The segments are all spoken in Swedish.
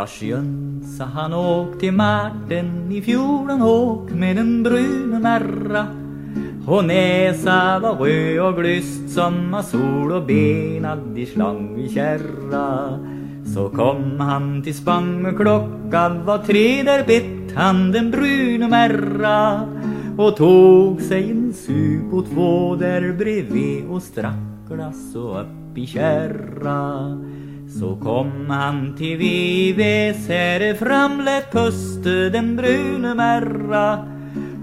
Lars Jönsa han åkte till Marten i fjol han åk med en brun märra och näsa var röd och glyst som av sol och benad i slang i kärra. Så kom han till Spang och klockan var tre där bett han den brune märra och tog sig en sup och två där bredvid och strack glass och upp i kärra så kom han till Vives här framlät puste den brune märra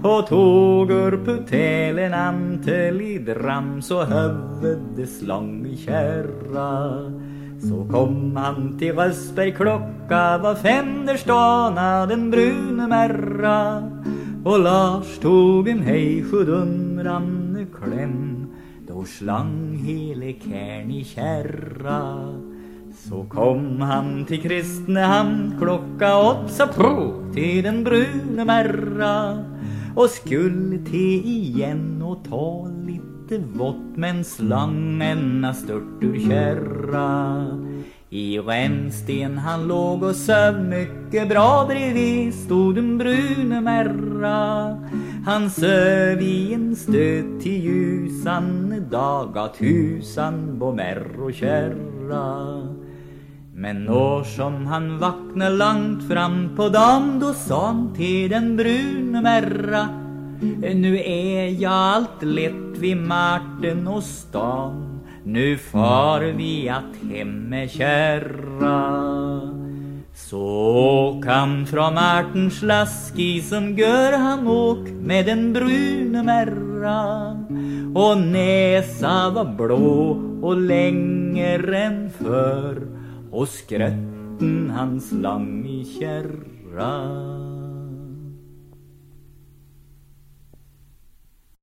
och tog ur putelen antel i dram så huvudet slång i kärra. Så kom han till Rösberg klocka var fem där stana den brune märra och Lars tog en hej sjudundrande kläm då slang hele kärn i kärra så kom han till Kristinehamn klocka åtta på till den brune märra. Och skulle till igen och ta lite vått men slangen stört ur kärra. I rännsten han låg och söv mycket bra bredvid stod den brune märra. Han söv i en stöt till ljusan dag att husan på märr och kärra men när som han vaknade långt fram på dagen då sa han till den brune märra Nu är jag allt lätt vid Marten och stan. Nu far vi att hem med kärra så åk han från Martens som gör han åk med den brune märra och näsa var blå och längre än förr. Och skrätten han slang i kärra